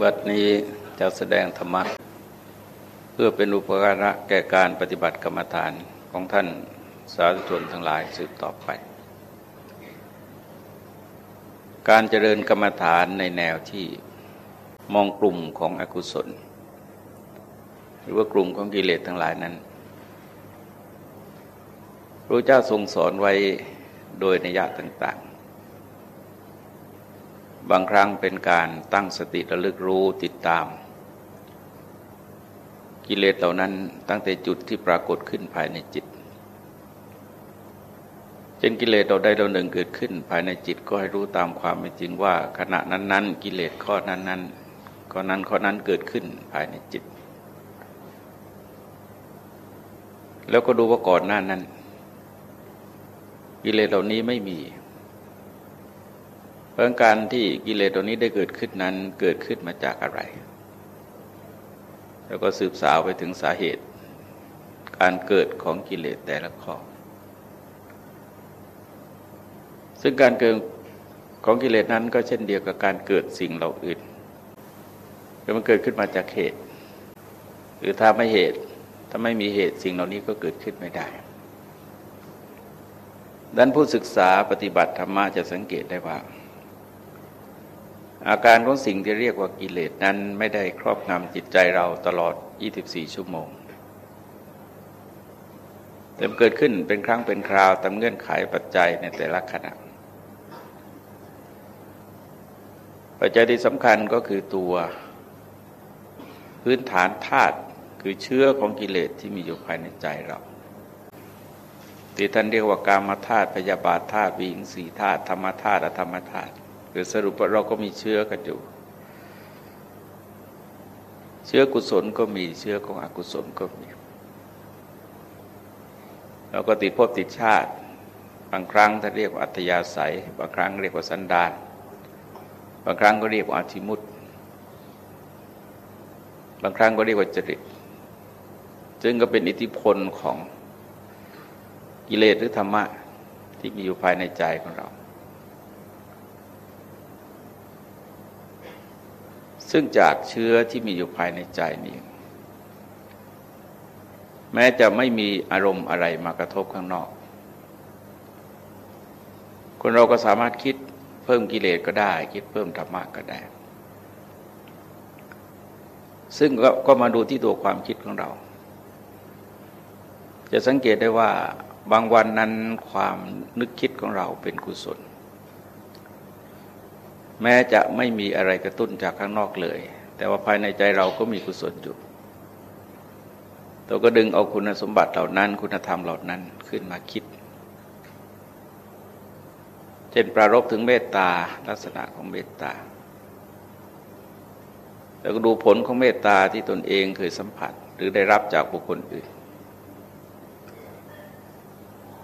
บัดนี้จะแสดงธรรมะ เพื่อเป็นอุปการะแก่การปฏิบัติกรรมฐานของท่านสาธุชนทั้งหลายสืบต่อไป การเจริญกรรมฐานในแนวที่มองกลุ่มของอกุศล หรือว่ากลุ่มของกิเลสทั้งหลายนั้นพระเจ้าทรงสอนไว้โดยนิยะต่าง บางครั้งเป็นการตั้งสติระลึกรู้ติดตาม กิเลสเหล่านั้นตั้งแต่จุดที่ปรากฏขึ้นภายในจิตเช่นกิเลสเราได้เราหนึ่งเกิดขึ้น ภายในจิตก็ให้รู้ตามความเป็นจริงว่า ขณะนั้น ๆ กิเลสข้อนั้นๆข้อนั้นข้อนั้นเกิดขึ้นภายในจิต แล้วก็ดูว่าก่อนหน้านั้น กิเลสเหล่านี้ไม่มี ราะการที่กิเลสตัวนี้ได้เกิดขึ้นนั้นเกิดขึ้นมาจากอะไร แล้วก็สืบสาวไปถึงสาเหตุ การเกิดของกิเลสแต่ละข้อ ซึ่งการเกิดของกิเลสนั้นก็เช่นเดียวกับการเกิดสิ่งเหล่าอื่นคือมันเกิดขึ้นมาจากเหตุ หรือถ้าไม่เหตุ ถ้าไม่มีเหตุสิ่งเหล่านี้ก็เกิดขึ้นไม่ได้ดังผู้ศึกษาปฏิบัติธรรมะจะสังเกตได้ว่า อาการของสิ่งที่เรียกว่ากิเลสนั้นไม่ได้ครอบงำจิตใจเราตลอด 24 ชั่วโมงแต่เกิดขึ้นเป็นครั้งเป็นคราวตามเงื่อนไขปัจจัยในแต่ละขณะ ปัจจัยที่สำคัญก็คือตัวพื้นฐานธาตุคือเชื้อของกิเลสที่มีอยู่ภายในใจเราที่ท่านเรียกว่ากามธาตุพยาบาทธาตุวิงสีธาตุธรรมธาตุอธรรมธาตุ หรือสรุปว่าเราก็มีเชื้อกันอยู่ เชื้อกุศลก็มีเชื้อของอกุศลก็มี เราก็ติดภพติดชาติ บางครั้งถ้าเรียกว่าอัตยาศัย บางครั้งเรียกว่าสันดานบางครั้งก็เรียกว่าอาธิมุตบางครั้งก็เรียกว่าจริตซึ่งก็เป็นอิทธิพลของกิเลสหรือธรรมะที่มีอยู่ภายในใจของเรา ซึ่งจากเชื้อที่มีอยู่ภายในใจนี้ แม้จะไม่มีอารมณ์อะไรมากระทบข้างนอก คนเราก็สามารถคิดเพิ่มกิเลสก็ได้ คิดเพิ่มธรรมะก็ได้ ซึ่งกก็มาดูที่ตัวความคิดของเรา จะสังเกตได้ว่าบางวันนั้นความนึกคิดของเราเป็นกุศล แม้จะไม่มีอะไรกระตุ้นจากข้างนอกเลย แต่ว่าภายในใจเราก็มีกุศลอยู่เราก็ดึงเอาคุณสมบัติเหล่านั้น คุณธรรมเหล่านั้นขึ้นมาคิด เช่นประรบถึงเมตตาลักษณะของเมตตาแล้วก็ดูผลของเมตตาที่ตนเองเคยสัมผัส หรือได้รับจากบุคคลอื่น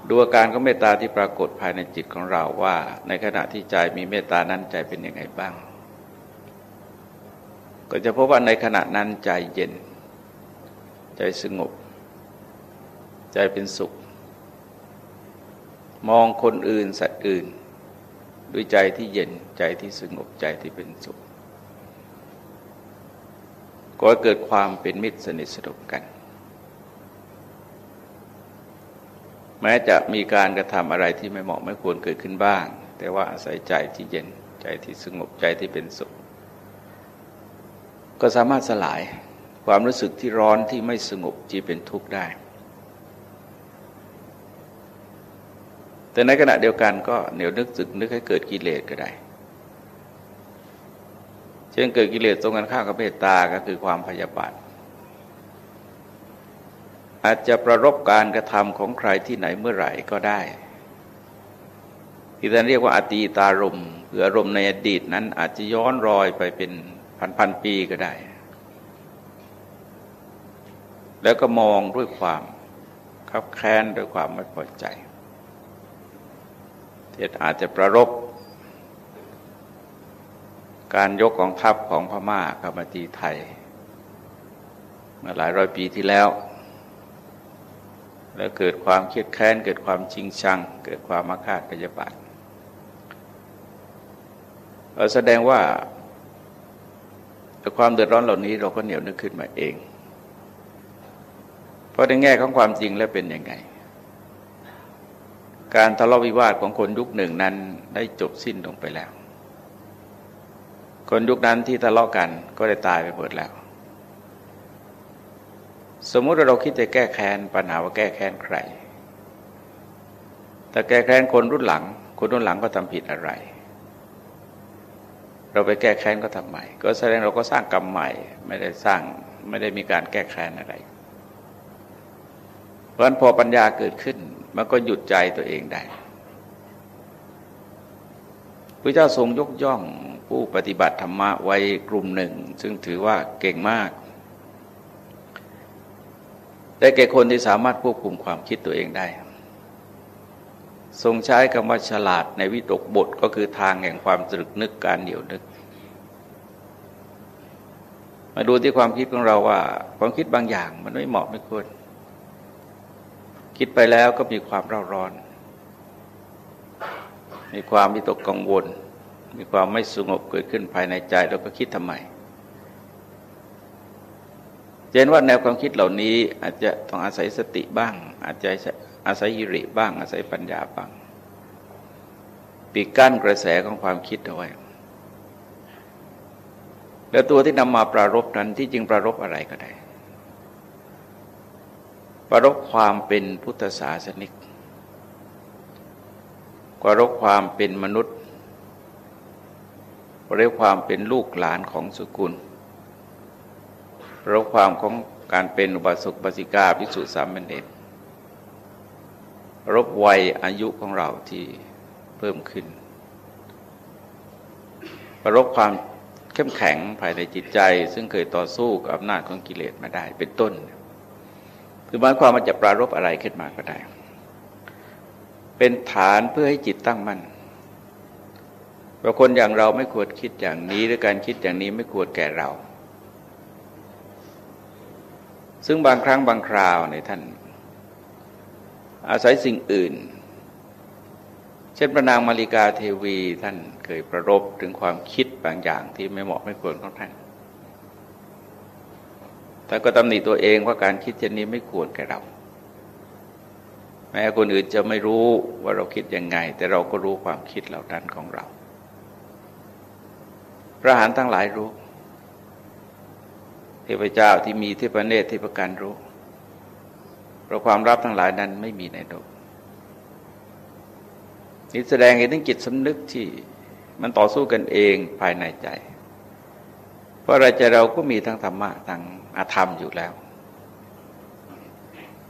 ดูอาการของเมตตาที่ปรากฏภายในจิตของเราว่า ในขณะที่ใจมีเมตตานั้นใจเป็นยังไงบ้าง ก็จะพบว่าในขณะนั้นใจเย็น ใจสงบ ใจเป็นสุข มองคนอื่นสัตว์อื่น ด้วยใจที่เย็นใจที่สงบใจที่เป็นสุขก็เกิดความเป็นมิตรสนิทสนมกัน แม้จะมีการกระทำอะไรที่ไม่เหมาะไม่ควรเกิดขึ้นบ้าง แต่ว่าอาศัยใจที่เย็นใจที่สงบใจที่เป็นสุข ก็สามารถสลายความรู้สึกที่ร้อนที่ไม่สงบที่เป็นทุกข์ได้ แต่ในขณะเดียวกันก็เหนียวนึกสึกนึกให้เกิดกิเลสก็ได้ เช่นเกิดกิเลสตรงกันข้ามกับเมตตาก็คือความพยาบาท อาจจะประรบการกระทำของใครที่ไหนเมื่อไหร่ก็ได้ ที่ท่านเรียกว่าอตีตารมหรืออารมณ์ในอดีตนั้นอาจจะย้อนรอยไปเป็นพันพันปีก็ได้ แล้วก็มองด้วยความขับแค้นด้วยความไม่พอใจเที่อาจจะประรบการยกกองทัพของพม่าเข้ามาตีไทย เมื่อหลายร้อยปีที่แล้ว แล้วเกิดความเครียดแค้น เกิดความชิงชัง เกิดความมาคาดพยาบาทแสดงว่าความเดือดร้อนเหล่านี้เราก็เหนียวนึกขึ้นมาเอง เพราะในแง่ของความจริงแล้วเป็นยังไง การทะเลาะวิวาทของคนยุคหนึ่งนั้นได้จบสิ้นลงไปแล้ว คนยุคนั้นที่ทะเลาะกันก็ได้ตายไปหมดแล้ว สมมุติเราคิดจะแก้แค้นปัญหาว่าแก้แค้นใคร แต่แก้แค้นคนรุ่นหลัง คนรุ่นหลังก็ทำผิดอะไร เราไปแก้แค้นก็ทำใหม่ ก็แสดงเราก็สร้างกรรมใหม่ ไม่ได้สร้างไม่ได้มีการแก้แค้นอะไร เพราะนั้นพอปัญญาเกิดขึ้น มันก็หยุดใจตัวเองได้พระเจ้าทรงยกย่องผู้ปฏิบัติธรรมะไว้กลุ่มหนึ่ง ซึ่งถือว่าเก่งมาก แต่แก่คนที่สามารถควบคุมความคิดตัวเองได้ ทรงใช้คำว่าฉลาดในวิตกบทก็คือทางแห่งความตรึกนึกการเหนียวนึก มาดูที่ความคิดของเราว่า ความคิดบางอย่างมันไม่เหมาะไม่ควร คิดไปแล้วก็มีความเร่าร้อน มีความวิตกกังวล มีความไม่สงบเกิดขึ้นภายในใจเราก็คิดทำไม เห็นว่าแนวความคิดเหล่านี้อาจจะต้องอาศัยสติบ้าง อาจจะอาศัยยิริบ้าง อาศัยปัญญาบ้าง ปิดกั้นกระแสของความคิดเอาไว้ แล้วตัวที่นำมาปรารบนั้นที่จริงปรารบอะไรก็ได้ ปรารบความเป็นพุทธศาสนิกปรารบความเป็นมนุษย์ปรารบความเป็นลูกหลานของสุกุล ปรารบความของการเป็นอุบาสกบาสิกาพิสุสามเณรรบวัยอายุของเราที่เพิ่มขึ้น ประรบความเข้มแข็งภายในจิตใจ ซึ่งเคยต่อสู้กับอำนาจของกิเลสมาได้เป็นต้น คือหมายความมันจะปรารบอะไรขึ้นมาก็ได้ เป็นฐานเพื่อให้จิตตั้งมั่นว่าคนอย่างเราไม่ควรคิดอย่างนี้หรือการคิดอย่างนี้ไม่ควรแก่เรา ซึ่งบางครั้งบางคราวในท่าน อาศัยสิ่งอื่น เช่นพระนางมาริกาเทวีท่านเคยประรบถึงความคิดบางอย่างที่ไม่เหมาะไม่ควรของท่านแต่ก็ตำหนิตัวเองว่าการคิดเช่นนี้ไม่ควรแก่เราแม้คนอื่นจะไม่รู้ว่าเราคิดยังไง แต่เราก็รู้ความคิดเหล่านั้นของเรา พระหารทั้งหลายรู้ เทพเจ้าที่มีเทพเนตรเทพการรู้เพราะความรับทั้งหลายนั้นไม่มีในโลกนี่แสดงเห็นถึงจิตสำนึกที่มันต่อสู้กันเองภายในใจ เพราะอะไรใจเราก็มีทั้งธรรมะทั้งอาธรรมอยู่แล้ว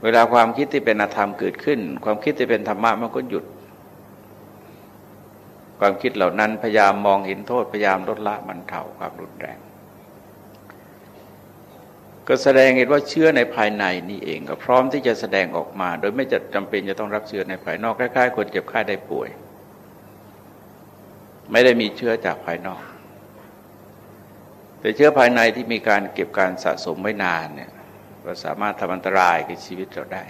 เวลาความคิดที่เป็นอาธรรมเกิดขึ้น ความคิดที่เป็นธรรมะมันก็หยุด ความคิดเหล่านั้นพยายามมองเห็นโทษพยายามลดละมันเท่าความรุนแรง ก็แสดงเห็นว่าเชื้อในภายในนี่เอง ก็พร้อมที่จะแสดงออกมา โดยไม่จะจำเป็นจะต้องรับเชื้อในภายนอกคล้ายๆคนเจ็บไข้ได้ป่วย ไม่ได้มีเชื้อจากภายนอก แต่เชื้อภายในที่มีการเก็บการสะสมไว้นานเนี่ยก็สามารถทำอันตรายกับชีวิตเราได้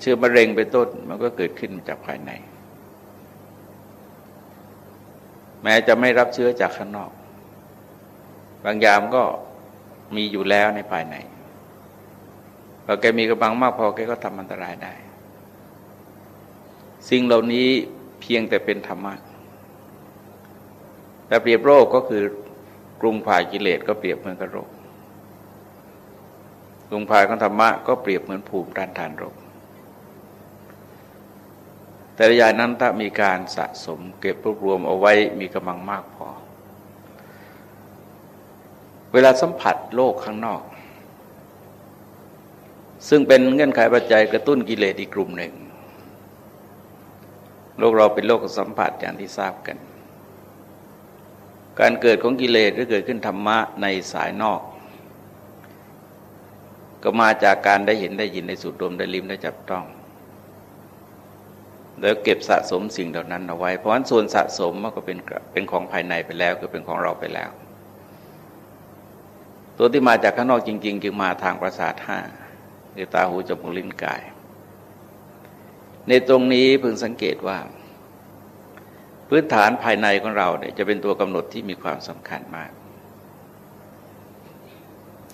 เชื้อมะเร็งเป็นต้นมันก็เกิดขึ้นจากภายใน แม้จะไม่รับเชื้อจากข้างนอก บางยามก็มีอยู่แล้วในภายในพอแกมีกำลังมากพอแกก็ทำอันตรายได้ สิ่งเหล่านี้เพียงแต่เป็นธรรมะแต่เปรียบโรคก็คือกรุงภายกิเลสก็เปรียบเหมือนกับโรคกรุงภายของธรรมะก็เปรียบเหมือนภูมิต้านทานโรคแต่ระยะนั้นถ้ามีการสะสมเก็บรวบรวมเอาไว้มีกำลังมากพอ เวลาสัมผัสโลกข้างนอก ซึ่งเป็นเงื่อนไขปัจจัยกระตุ้นกิเลสอีกกลุ่มหนึ่ง โลกเราเป็นโลกสัมผัสอย่างที่ทราบกัน การเกิดของกิเลสก็เกิดขึ้นธรรมะในสายนอก ก็มาจากการได้เห็นได้ยินได้สูดดมได้ลิ้มได้จับต้องแล้วเก็บสะสมสิ่งเหล่านั้นเอาไว้ เพราะฉะนั้นส่วนสะสมมันก็เป็นเป็นของภายในไปแล้วก็เป็นของเราไปแล้ว ตัวที่มาจากข้างนอกจริง ๆ จึงมาทางประสาทห้าคือตาหูจมูกลิ้นกาย ในตรงนี้พึงสังเกตว่าพพื้นฐานภายในของเราเนี่ยจะเป็นตัวกำหนดที่มีความสำคัญมาก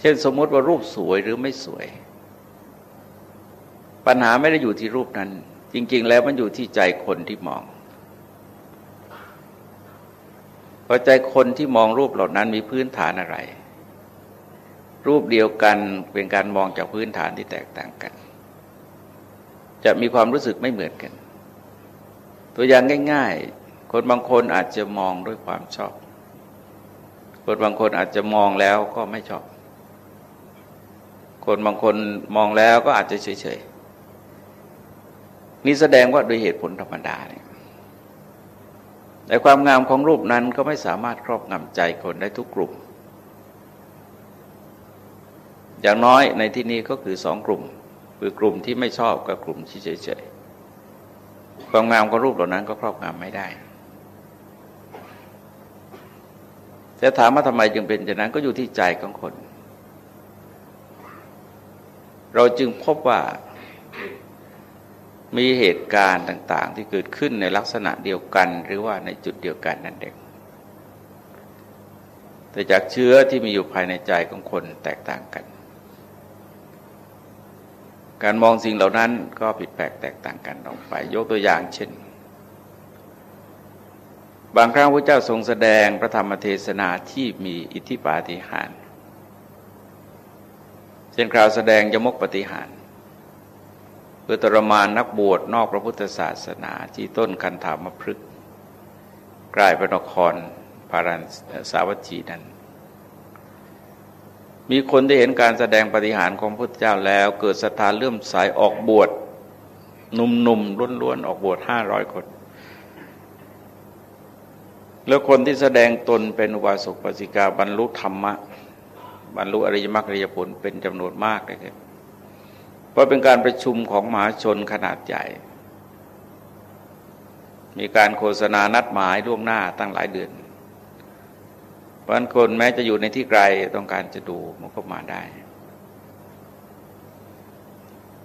เช่นสมมติว่ารูปสวยหรือไม่สวย ปัญหาไม่ได้อยู่ที่รูปนั้น จริง ๆ แล้วมันอยู่ที่ใจคนที่มองพอใจคนที่มองรูปเหล่านั้นมีพื้นฐานอะไร รูปเดียวกันเป็นการมองจากพื้นฐานที่แตกต่างกัน จะมีความรู้สึกไม่เหมือนกัน ตัวอย่างง่าย ๆ คนบางคนอาจจะมองด้วยความชอบ คนบางคนอาจจะมองแล้วก็ไม่ชอบ คนบางคนมองแล้วก็อาจจะเฉยๆนี่แสดงว่าโดยเหตุผลธรรมดาเนี่ยแต่ความงามของรูปนั้นก็ไม่สามารถครอบงำใจคนได้ทุกกลุ่ม อย่างน้อยในที่นี้ก็คือสองกลุ่ม คือกลุ่มที่ไม่ชอบกับกลุ่มที่เฉยๆความงามของรูปเหล่านั้นก็ครอบงำไม่ได้จะถามว่าทำไมจึงเป็นอย่างนั้นก็อยู่ที่ใจของคน เราจึงพบว่ามีเหตุการณ์ต่าง ๆ ที่เกิดขึ้นในลักษณะเดียวกัน หรือว่าในจุดเดียวกันนั่นเองแต่จากเชื้อที่มีอยู่ภายในใจของคนแตกต่างกัน การมองสิ่งเหล่านั้นก็ผิดแปลกแตกต่างกันออกไป ยกตัวอย่างเช่น บางครั้งพระเจ้าทรงแสดงพระธรรมเทศนาที่มีอิทธิปาฏิหาริย์เช่นคราวแสดงยมกปฏิหารเพื่อทรมานนักบวชนอกพระพุทธศาสนาที่ต้นคันธามพฤกษ์กลายเป็นนครพารันสาวัตถีนั้น มีคนที่เห็นการแสดงปฏิหารของพระพุทธเจ้าแล้ว เกิดศรัทธาเลื่อมใสออกบวชหนุ่มๆล้วนๆ ออกบวชห้าร้อยคน แล้วคนที่แสดงตนเป็นอุบาสกปสิกาบรรลุธรรมะ บรรลุอริยมรรคอริยผลเป็นจำนวนมากเลยครับเพราะเป็นการประชุมของมหาชนขนาดใหญ่ มีการโฆษณานัดหมายล่วงหน้าตั้งหลายเดือน ราะคนแม้จะอยู่ในที่ไกลต้องการจะดูมันก็มาได้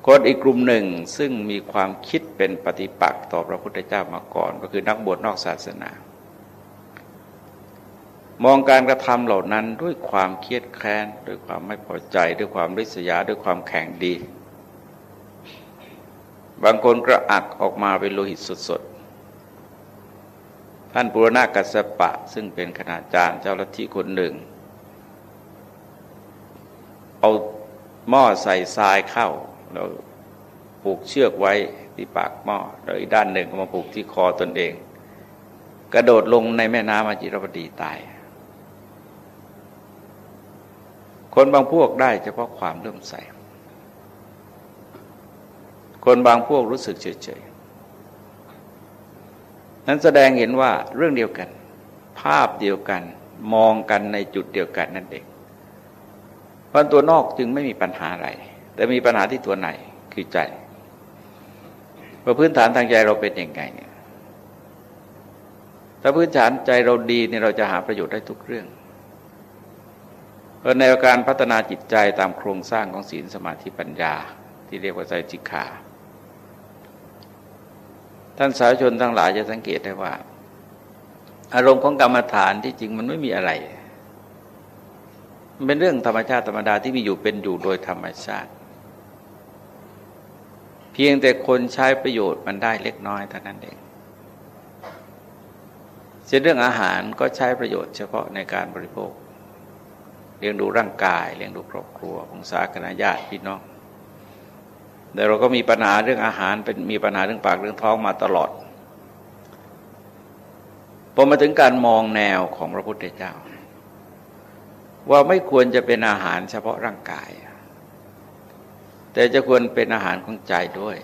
คนอีกกลุ่มหนึ่งซึ่งมีความคิดเป็นปฏิปักษ์ต่อพระพุทธเจ้ามาก่อน ก็คือนักบวชนอกศาสนา มองการกระทำเหล่านั้นด้วยความเครียดแค้นด้วยความไม่พอใจด้วยความริษยาด้วยความแข่งดี บางคนกระอักออกมาเป็นโลหิตสดๆ ท่านปุรณากัสปะ ซึ่งเป็นคณาจารย์เจ้าลัทธิคนหนึ่ง เอาหม้อใส่ทรายเข้าแล้วผูกเชือกไว้ที่ปากหม้อแล้วอีกด้านหนึ่งก็มาผูกที่คอตนเอง กระโดดลงในแม่น้ำอจิรบดีตาย คนบางพวกได้เฉพาะความเริ่มใส คนบางพวกรู้สึกเฉยๆ นั้นแสดงเห็นว่าเรื่องเดียวกัน ภาพเดียวกัน มองกันในจุดเดียวกันนั่นเองเพราะตัวนอกจึงไม่มีปัญหาอะไร แต่มีปัญหาที่ตัวไหนคือใจว่าพื้นฐานทางใจเราเป็นยังไงเนี่ยถ้าพื้นฐานใจเราดีเนี่ยเราจะหาประโยชน์ได้ทุกเรื่องเพราะในการพัฒนาจิตใจตามโครงสร้างของศีลสมาธิปัญญา ที่เรียกว่าใจจิกขา ท่านสาธชนทั้งหลายจะสังเกตได้ว่า อารมณ์ของกรรมฐานที่จริงมันไม่มีอะไร มันเป็นเรื่องธรรมชาติธรรมดาที่มีอยู่เป็นอยู่โดยธรรมชาติ เพียงแต่คนใช้ประโยชน์มันได้เล็กน้อยเท่านั้นเองเช่นเรื่องอาหารก็ใช้ประโยชน์เฉพาะในการบริโภคเลี้ยงดูร่างกายเลี้ยงดูครอบครัวของสาคณะญาติพี่น้อง แต่เราก็มีปัญหาเรื่องอาหารเป็นมีปัญหาเรื่องปากเรื่องท้องมาตลอดพอมาถึงการมองแนวของพระพุทธเจ้า ว่าไม่ควรจะเป็นอาหารเฉพาะร่างกาย แต่จะควรเป็นอาหารของใจด้วย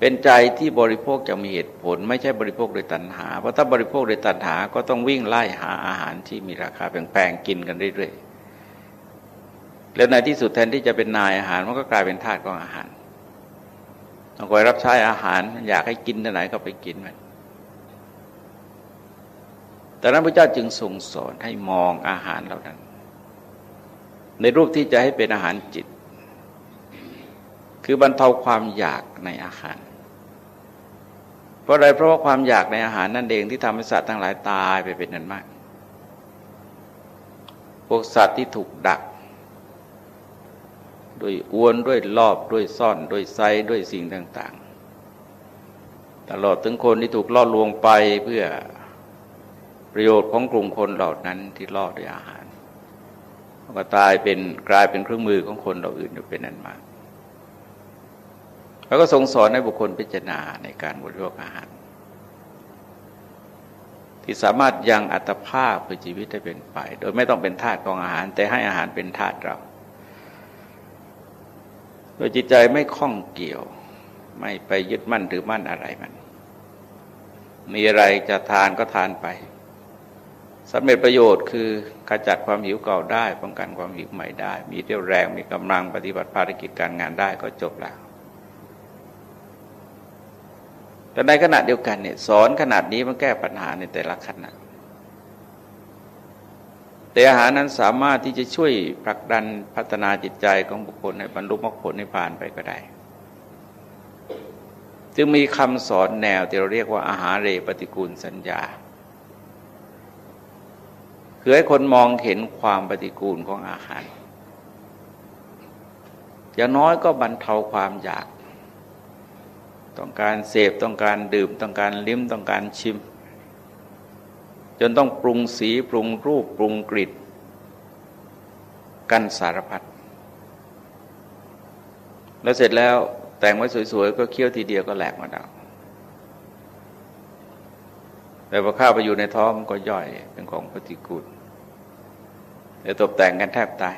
เป็นใจที่บริโภคจะมีเหตุผล ไม่ใช่บริโภคโดยตัณหา เพราะถ้าบริโภคโดยตัณหาก็ต้องวิ่งไล่หาอาหารที่มีราคาแพงๆกินกันเรื่อยๆ แล้วในที่สุดแทนที่จะเป็นนายอาหารมันก็กลายเป็นทาสของอาหารต้องคอยรับใช้อาหารอยากให้กินที่ไหนก็ไปกินมันแต่นั้นพระเจ้าจึงทรงสอนให้มองอาหารเหล่านั้น ในรูปที่จะให้เป็นอาหารจิต คือบรรเทาความอยากในอาหาร เพราะอะไรเพราะว่าความอยากในอาหารนั่นเองที่ทำให้สัตว์ทั้งหลายตายไปเป็นนั้นมาก พวกสัตว์ที่ถูกดัก ด้วยอวนด้วยลอบด้วยซ่อนด้วยไซด้วยสิ่งต่าง ๆ ตลอดถึงคนที่ถูกล่อลวงไปเพื่อประโยชน์ของกลุ่มคนเหล่านั้นที่ล่อด้วยอาหารก็ตายเป็นกลายเป็นเครื่องมือของคนเราอื่นอยู่เป็นนั้นมากแล้วก็ทรงสอนให้บุคคลพิจารณาในการบริโภคอาหาร ที่สามารถยังอัตภาพเพื่อชีวิตได้เป็นไป โดยไม่ต้องเป็นทาสของอาหาร แต่ให้อาหารเป็นทาสเรา โดยจิตใจไม่คล้องเกี่ยว ไม่ไปยึดมั่นหรือมั่นอะไรมัน มีอะไรจะทานก็ทานไปสำเร็จประโยชน์คือขจัดความหิวเก่าได้ ป้องกันความหิวใหม่ได้ มีเรี่ยวแรงมีกำลังปฏิบัติภารกิจการงานได้ก็จบแล้วแต่ในขณะเดียวกันเนี่ยสอนขนาดนี้มันแก้ปัญหาในแต่ละขณะ แต่อาหารนั้นสามารถที่จะช่วยผลักดันพัฒนาจิตใจของบุคคลให้บรรลุมรรคผลในผ่านไปก็ได้ จึงมีคำสอนแนวที่เราเรียกว่าอาหารเรปฏิกูลสัญญาคือให้คนมองเห็นความปฏิกูลของอาหาร อย่างน้อยก็บรรเทาความอยาก ต้องการเสพต้องการดื่มต้องการลิ้มต้องการชิม จนต้องปรุงสีปรุงรูปปรุงกลิ่นกันสารพัดแล้วเสร็จแล้วแต่งไว้สวยๆ ก็เคี้ยวทีเดียวก็แหลกมาดาวแต่พอข้าวไปอยู่ในท้องก็ย่อยเป็นของปฏิกูลแต่ตกแต่งกันแทบตาย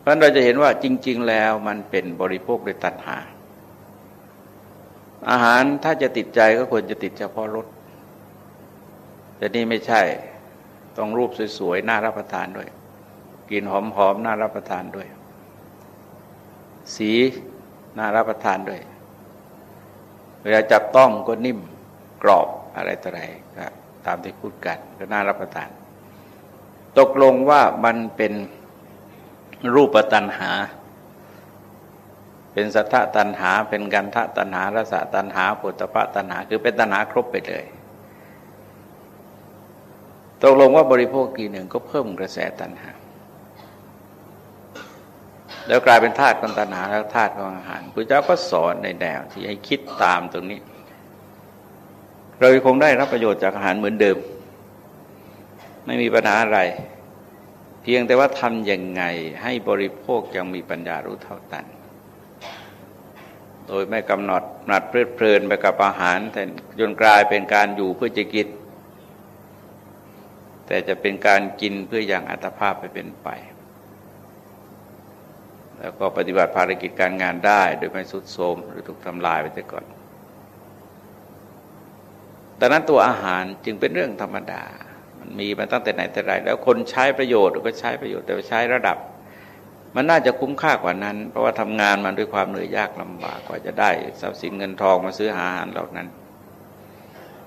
เพราะเราจะเห็นว่าจริง ๆ แล้วมันเป็นบริโภคโดยตัณหา อาหารถ้าจะติดใจก็ควรจะติดเฉพาะรสแต่นี่ไม่ใช่ต้องรูปสวยๆน่ารับประทานด้วยกลิ่นหอมๆน่ารับประทานด้วย สีน่ารับประทานด้วย เวลาจับต้องก็นิ่มกรอบอะไรต่ออะไรก็ตามที่พูดกันก็น่ารับประทาน ตกลงว่ามันเป็นรูปตัณหา เป็นสัทธตัณหา เป็นกันทะตัณหารสตัณหาปุตตะตัณหา คือเป็นตัณหาครบไปเลยตกลงว่าบริโภคกี่หนึ่งก็เพิ่มกระแสตัณหา แล้วกลายเป็นธาตุของตัณหาแล้วธาตุของอาหารพระเจ้าก็สอนในแนวที่ให้คิดตามตรงนี้ เราคงได้รับประโยชน์จากอาหารเหมือนเดิม ไม่มีปัญหาอะไร เพียงแต่ว่าทำยังไงให้บริโภคยังมีปัญญารู้เท่าทัน โดยไม่กำหนดหนัดเพลิดเพลินไปกับอาหาร แต่จนกลายเป็นการอยู่เพื่อจะกินแต่จะเป็นการกินเพื่ออย่างอัตภาพไปเป็นไป แล้วก็ปฏิบัติภารกิจการงานได้โดยไม่สุดโทมหรือถูกทำลายไปแต่ก่อนดังนั้นตัวอาหารจึงเป็นเรื่องธรรมดา มันมีมาตั้งแต่ไหนแต่ไรแล้วคนใช้ประโยชน์ก็ใช้ประโยชน์แต่ใช้ระดับ มันน่าจะคุ้มค่ากว่านั้น เพราะว่าทำงานมันด้วยความเหนื่อยยากลำบากกว่าจะได้ทรัพย์สินเงินทองมาซื้ออาหารเหล่านั้น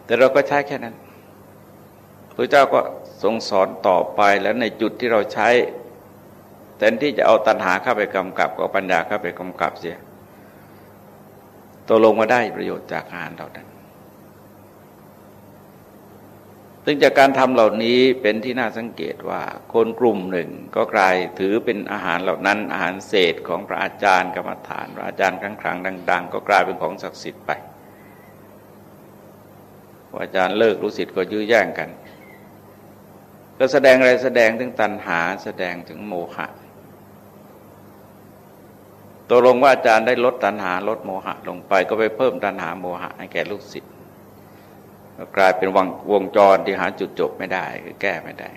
แต่เราก็ใช้แค่นั้นพระเจ้าก็ทรงสอนต่อไปแล้วในจุดที่เราใช้แทนที่จะเอาตัณหาเข้าไปกำกับก็ปัญญาเข้าไปกำกับเสียตัวลงมาได้ประโยชน์จากอาหารเหล่านั้น ซึ่งจากการทำเหล่านี้เป็นที่น่าสังเกตว่าคนกลุ่มหนึ่งก็กลายถือเป็นอาหารเหล่านั้นอาหารเศษของพระอาจารย์กรรมฐานพระอาจารย์ครั้งครั้งดัง ๆ ก็กลายเป็นของศักดิ์สิทธิ์ไปอาจารย์เลิกรู้สิทธิ์ก็ยื้อแย่งกัน ก็แสดงอะไรแสดงถึงตัณหาแสดงถึงโมหะตกลงว่าอาจารย์ได้ลดตัณหาลดโมหะลงไปก็ไปเพิ่มตัณหาโมหะให้แก่ลูกศิษย์ กลายเป็นวงวงจรที่หาจุดจบไม่ได้คือแก้ไม่ได้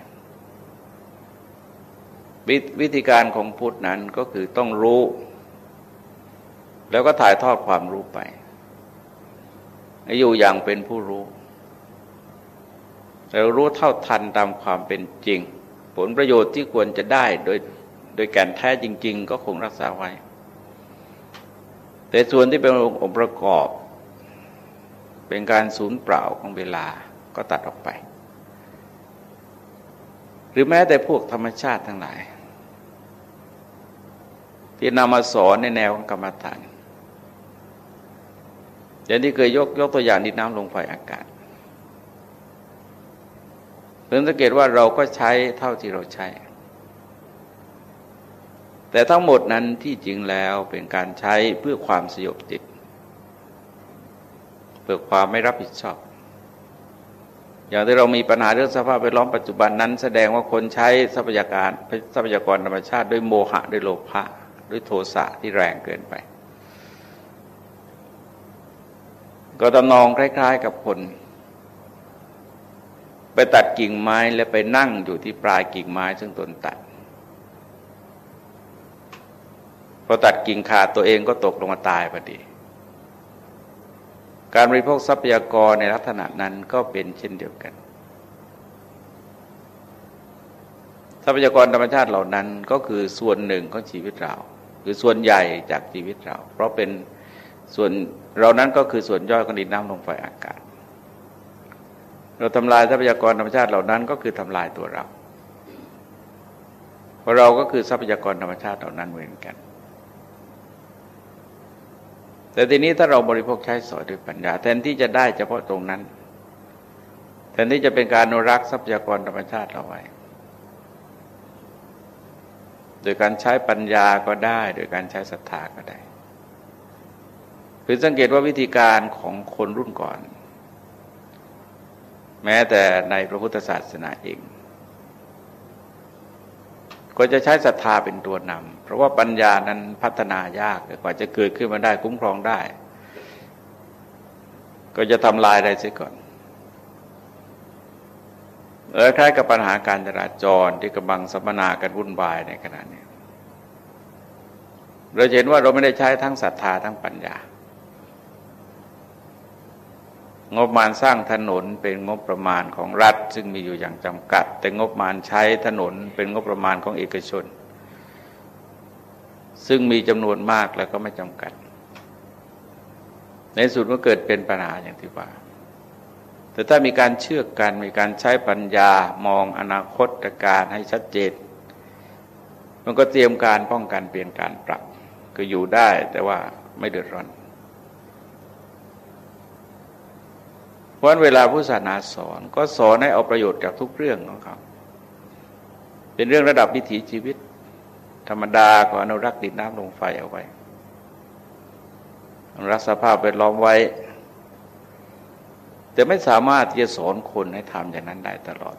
วิธีการของพุทธนั้นก็คือต้องรู้ แล้วก็ถ่ายทอดความรู้ไป อยู่อย่างเป็นผู้รู้ แล้วรู้เท่าทันตามความเป็นจริง ผลประโยชน์ที่ควรจะได้โดยโดยแการแท้จริง ๆ ก็คงรักษาไว้ แต่ส่วนที่เป็นองค์ประกอบ เป็นการสูญเปล่าของเวลาก็ตัดออกไป หรือแม้แต่พวกธรรมชาติทั้งหลาย ที่นำมาสอนในแนวของกรรมฐานอย่างที่เคยยกยกตัวอย่างดินน้ำลงไฟอากาศเพิ่งสังเกตว่าเราก็ใช้เท่าที่เราใช้ แต่ทั้งหมดนั้นที่จริงแล้วเป็นการใช้เพื่อความสยบจิต เพื่อความไม่รับผิดชอบ อย่างที่เรามีปัญหาเรื่องสภาพแวดล้อมปัจจุบันนั้น แสดงว่าคนใช้ทรัพยากรทรัพยากรธรรมชาติด้วยโมหะด้วยโลภะด้วยโทสะที่แรงเกินไป ก็ตำนองคล้าย ๆ กับคน ไปตัดกิ่งไม้แล้วไปนั่งอยู่ที่ปลายกิ่งไม้ซึ่งตนตัดพอตัดกิ่งขาดตัวเองก็ตกลงมาตายพอดี การบริโภคทรัพยากรในลักษณะนั้นก็เป็นเช่นเดียวกัน ทรัพยากรธรรมชาติเหล่านั้นก็คือส่วนหนึ่งของชีวิตเรา คือส่วนใหญ่จากชีวิตเรา เพราะเป็นส่วนเรานั้นก็คือส่วนย่อยของดินน้ำลมไฟอากาศ เราทำลายทรัพยากรธรรมชาติเหล่านั้นก็คือทำลายตัวเราเพราะเราก็คือทรัพยากรธรรมชาติเหล่านั้นเหมือนกัน แต่ทีนี้ถ้าเราบริโภคใช้สอยด้วยปัญญา แทนที่จะได้เฉพาะตรงนั้น แทนที่จะเป็นการอนุรักษ์ทรัพยากรธรรมชาติเราไว้ โดยการใช้ปัญญาก็ได้ โดยการใช้ศรัทธาก็ได้คือสังเกตว่าวิธีการของคนรุ่นก่อน แม้แต่ในพระพุทธศาสนาเอง ก็จะใช้ศรัทธาเป็นตัวนำเพราะว่าปัญญานั้นพัฒนายากกว่าจะเกิดขึ้นมาได้คุ้มครองได้ ก็จะทำลายได้เสียก่อนเออคล้ายกับปัญหาการจราจรที่กำลังสัมนากันวุ่นวายในขณะนี้เราเห็นว่าเราไม่ได้ใช้ทั้งศรัทธาทั้งปัญญา งบประมาณสร้างถนนเป็นงบประมาณของรัฐ ซึ่งมีอยู่อย่างจำกัด แต่งบประมาณใช้ถนนเป็นงบประมาณของเอกชน ซึ่งมีจำนวนมากแล้วก็ไม่จำกัด ในสุดก็เกิดเป็นปัญหาอย่างที่ว่า แต่ถ้ามีการเชื่อกันมีการใช้ปัญญามองอนาคตการให้ชัดเจน มันก็เตรียมการป้องกันเปลี่ยนการปรับ ก็อยู่ได้แต่ว่าไม่เดือดร้อน เพราะเวลาผู้ศาสนาสอนก็สอนให้เอาประโยชน์จากทุกเรื่องของเขา เป็นเรื่องระดับวิถีชีวิต ธรรมดาก็อนุรักษ์ดินน้ำลงไฟเอาไว้รักสภาพแวดล้อมไว้ แต่ไม่สามารถที่จะสอนคนให้ทำอย่างนั้นได้ตลอด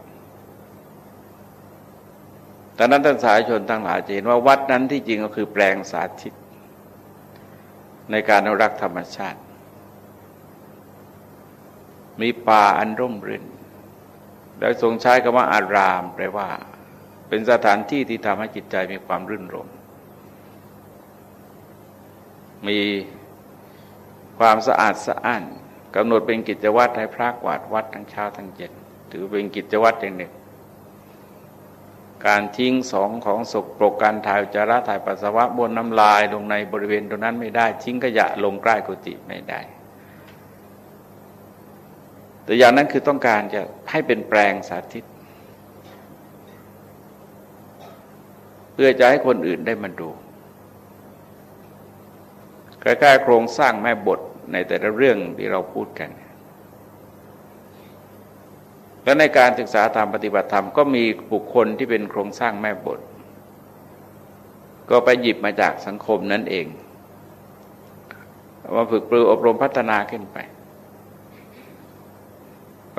แต่นั้นท่านสายชนทั้งหลายจะเห็นว่าวัดนั้นที่จริงก็คือแปลงสาธิต ในการอนุรักษ์ธรรมชาติ มีป่าอันร่มรื่น แล้วทรงใช้คำว่าอารามแปลว่า เป็นสถานที่ที่ทำให้จิตใจมีความรื่นรม มีความสะอาดสะอ้านกำหนดเป็นกิจวัตรให้พระกวาดวัดทั้งเช้าทั้งเย็นถือเป็นกิจวัตรอย่างหนึ่ง การทิ้งสองของศกปรกการถ่ายจาระถ่ายปัสสาวะบนน้ำลายลงในบริเวณตรงนั้นไม่ได้ ทิ้งขยะลงใกล้กุฏิไม่ได้ แต่อย่างนั้นคือต้องการจะให้เป็นแปลงสาธิต เพื่อจะให้คนอื่นได้มาดูใกล้ๆโครงสร้างแม่บทในแต่ละเรื่องที่เราพูดกันและในการศึกษาตามปฏิบัติธรรมก็มีบุคคลที่เป็นโครงสร้างแม่บท ก็ไปหยิบมาจากสังคมนั่นเอง มาฝึกปรืออบรมพัฒนาขึ้นไป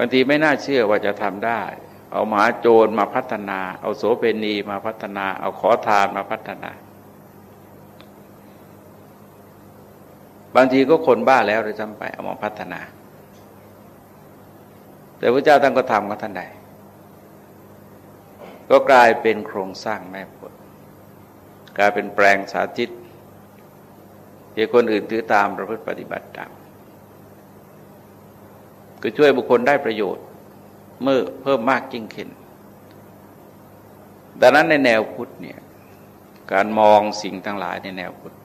างทีไม่น่าเชื่อว่าจะทำได้ เอาหมาโจรมาพัฒนา เอาโสเภณีมาพัฒนา เอาขอทานมาพัฒนา บางทีก็คนบ้าแล้วเลยจำไปเอามาพัฒนา แต่พระเจ้าท่านก็ทำกับท่านใดก็กลายเป็นโครงสร้างแม่บทกลายเป็นแปลงสาธิตที่คนอื่นถือตามประพฤติปฏิบัติตาม ก็ช่วยบุคคลได้ประโยชน์เมื่อเพิ่มมากยิ่งขึ้นดังนั้นในแนวพุทธเนี่ยการมองสิ่งทั้งหลายในแนวพุทธ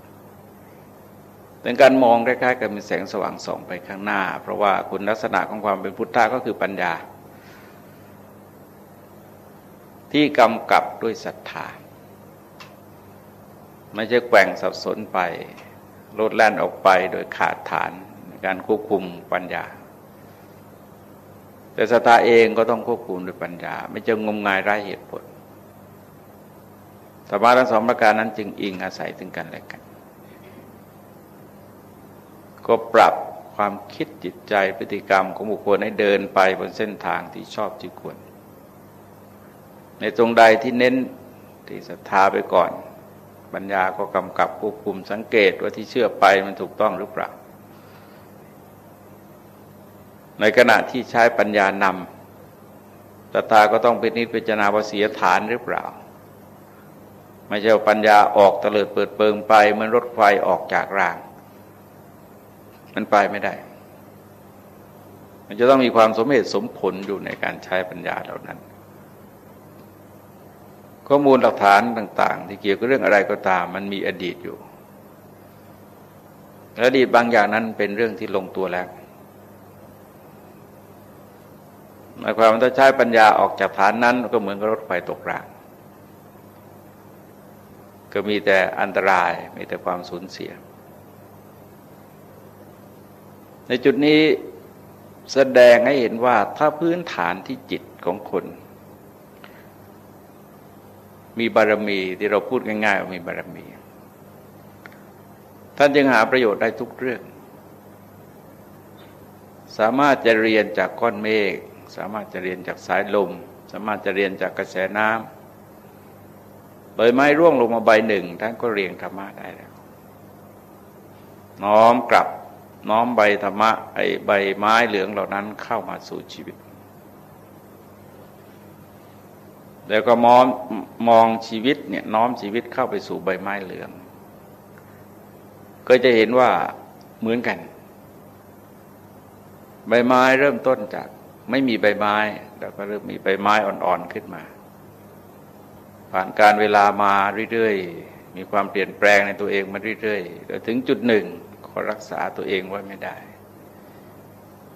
เป็นการมองคล้ายๆกับมีแสงสว่างส่องไปข้างหน้า เพราะว่าคุณลักษณะของความเป็นพุทธะก็คือปัญญา ที่กำกับด้วยศรัทธาไม่ใช่แกว่งสับสนไปโลดแล่นออกไปโดยขาดฐานการควบคุมปัญญา แต่ศรัทธาเองก็ต้องควบคุมด้วยปัญญา ไม่จะงมงายไร้เหตุผลธรรมะทั้งสองประการนั้นจึงอิงอาศัยถึงกันและกัน ก็ปรับความคิดจิตใจพฤติกรรมของบุคคลให้เดินไปบนเส้นทางที่ชอบที่ควร ในตรงใดที่เน้นที่ศรัทธาไปก่อน ปัญญาก็กำกับควบคุมสังเกตว่าที่เชื่อไปมันถูกต้องหรือเปล่า ในขณะที่ใช้ปัญญานำศรัทธาก็ต้องเป็นนิจพิจารณาว่าเสียฐานหรือเปล่า ไม่ใช่ปัญญาออกเตลิดเปิดเปิงไปเหมือนรถไฟออกจากราง มันไปไม่ได้ มันจะต้องมีความสมเหตุสมผลอยู่ในการใช้ปัญญาเหล่านั้น ข้อมูลหลักฐานต่าง ๆ ที่เกี่ยวกับเรื่องอะไรก็ตาม มันมีอดีตอยู่อดีตบางอย่างนั้นเป็นเรื่องที่ลงตัวแล้ว หมายความว่าถ้าใช้ปัญญาออกจากฐานนั้น ก็เหมือนกับรถไฟตกราง ก็มีแต่อันตรายมีแต่ความสูญเสีย ในจุดนี้แสดงให้เห็นว่าถ้าพื้นฐานที่จิตของคน มีบารมีที่เราพูดง่ายๆว่ามีบารมี ท่านจึงหาประโยชน์ได้ทุกเรื่อง สามารถจะเรียนจากก้อนเมฆ สามารถจะเรียนจากสายลม สามารถจะเรียนจากกระแสน้ำใบไม้ร่วงลงมาใบหนึ่งท่านก็เรียงธรรมะได้แล้ว น้อมกลับน้อมใบธรรมะไอใบไม้เหลืองเหล่านั้นเข้ามาสู่ชีวิต แล้วก็มองมองชีวิตเนี่ยน้อมชีวิตเข้าไปสู่ใบไม้เหลือง ก็จะเห็นว่าเหมือนกัน ใบไม้เริ่มต้นจาก ไม่มีใบไม้ แล้วก็เริ่มมีใบไม้อ่อนๆขึ้นมา ผ่านการเวลามาเรื่อยๆ มีความเปลี่ยนแปลงในตัวเองมาเรื่อยๆแล้วถึงจุดหนึ่งก็รักษาตัวเองไว้ไม่ได้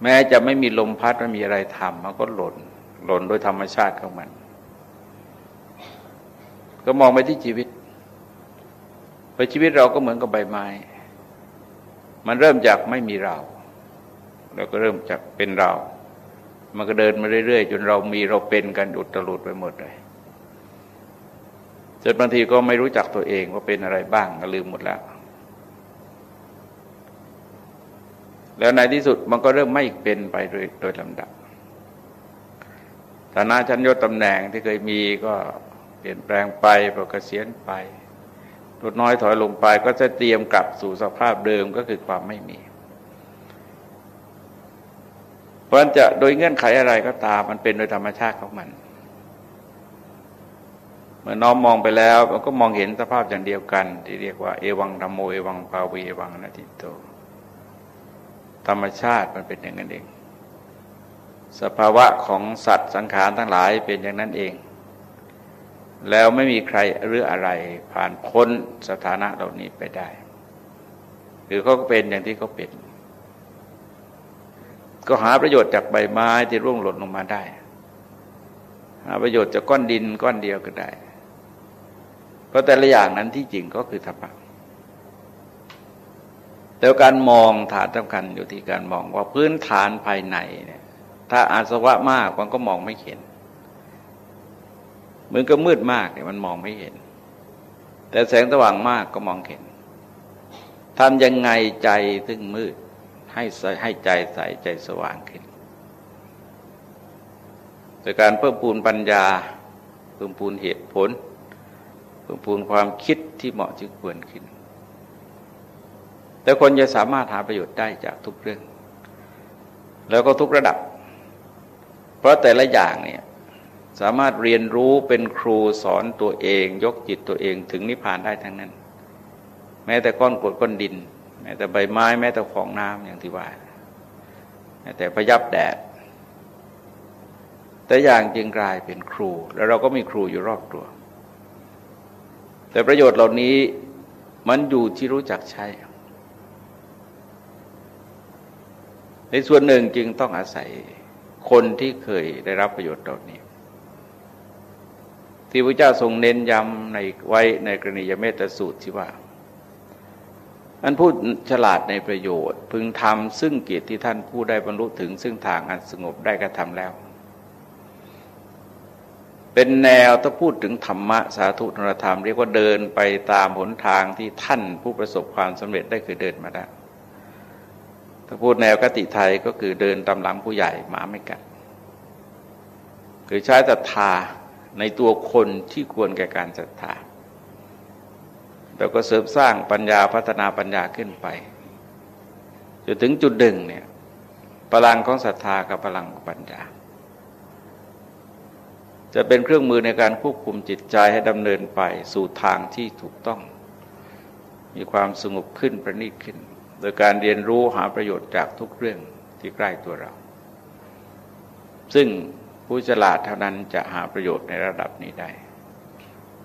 แม้จะไม่มีลมพัดไม่มีอะไรทำมันก็หล่น หล่นโดยธรรมชาติของมัน ก็มองไปที่ชีวิตไปชีวิตเราก็เหมือนกับใบไม้ มันเริ่มจากไม่มีเรา แล้วก็เริ่มจากเป็นเรา มันก็เดินมาเรื่อยๆ จนเรามีเราเป็นกันอุตลุดไปหมดเลยจนบางทีก็ไม่รู้จักตัวเองว่าเป็นอะไรบ้างก็ลืมหมดแล้ว แล้วในที่สุดมันก็เริ่มไม่เป็นไปโดยโดยลำดับฐานะชั้นยศตำแหน่งที่เคยมีก็เปลี่ยนแปลงไปพอเกษียณไปลดน้อยถอยลงไปก็จะเตรียมกลับสู่สภาพเดิมก็คือความไม่มี เพราะฉะนั้นจะโดยเงื่อนไขอะไรก็ตาม มันเป็นโดยธรรมชาติของมัน เมื่อน้อมมองไปแล้วมันก็มองเห็นสภาพอย่างเดียวกัน ที่เรียกว่าเอวังธรรมโมเอวังภาวีเอวังนาทิโต ธรรมชาติมันเป็นอย่างนั้นเอง สภาวะของสัตว์สังขารทั้งหลายเป็นอย่างนั้นเอง แล้วไม่มีใครหรืออะไรผ่านพ้นสถานะเหล่านี้ไปได้ หรือเขาก็เป็นอย่างที่เขาเป็น ก็หาประโยชน์จากใบไม้ที่ร่วงหล่นลงมาได้ หาประโยชน์จากก้อนดินก้อนเดียวก็ได้ เพราะแต่ละอย่างนั้นที่จริงก็คือธรรมะแต่การมองฐานสำคัญอยู่ที่การมองว่าพื้นฐานภายในเนี่ยถ้าอาสวะมากมันก็มองไม่เห็นเหมือนกับมืดมากเนี่ยมันมองไม่เห็น แต่แสงสว่างมากก็มองเห็นทำยังไงใจถึงมืด ให้ให้ใจใสใจสว่างขึ้นโดยการเพิ่มพูนปัญญา เพิ่มพูนเหตุผล เพิ่มพูนความคิดที่เหมาะที่ควรขึ้น แต่คนจะสามารถหาประโยชน์ได้จากทุกเรื่อง แล้วก็ทุกระดับ เพราะแต่ละอย่างเนี่ยสามารถเรียนรู้เป็นครูสอนตัวเอง ยกจิตตัวเองถึงนิพพานได้ทั้งนั้น แม้แต่ก้อนกรวดก้อนดิน แม้แต่ใบไม้แม้แต่ของน้ำอย่างที่ว่าแม้แต่พยับแดด แต่อย่างจึงกลายเป็นครู แล้วเราก็มีครูอยู่รอบตัว แต่ประโยชน์เหล่านี้มันอยู่ที่รู้จักใช้ ในส่วนหนึ่งจึงต้องอาศัยคนที่เคยได้รับประโยชน์ตรงนี้ ที่พระเจ้าทรงเน้นย้ำในไว้ในกรณียเมตสูตรที่ว่า อันพูดฉลาดในประโยชน์ พึงทำซึ่งเกียรติที่ท่านผู้ได้บรรลุถึงซึ่งทางอันสงบได้กระทำแล้ว เป็นแนวถ้าพูดถึงธรรมะสาธุนรธรรม เรียกว่าเดินไปตามหนทางที่ท่านผู้ประสบความสำเร็จได้คือเดินมาได้ถ้าพูดแนวกติไทยก็คือเดินตามหลังผู้ใหญ่หมาไม่กัดคือใช้ศรัทธาในตัวคนที่ควรแก่การศรัทธา แล้วก็เสริมสร้างปัญญาพัฒนาปัญญาขึ้นไปจนถึงจุดดึงเนี่ยพลังของศรัทธากับพลังของปัญญา จะเป็นเครื่องมือในการควบคุมจิตใจให้ดำเนินไปสู่ทางที่ถูกต้อง มีความสงบขึ้นประณีตขึ้น โดยการเรียนรู้หาประโยชน์จากทุกเรื่องที่ใกล้ตัวเรา ซึ่งผู้ฉลาดเท่านั้นจะหาประโยชน์ในระดับนี้ได้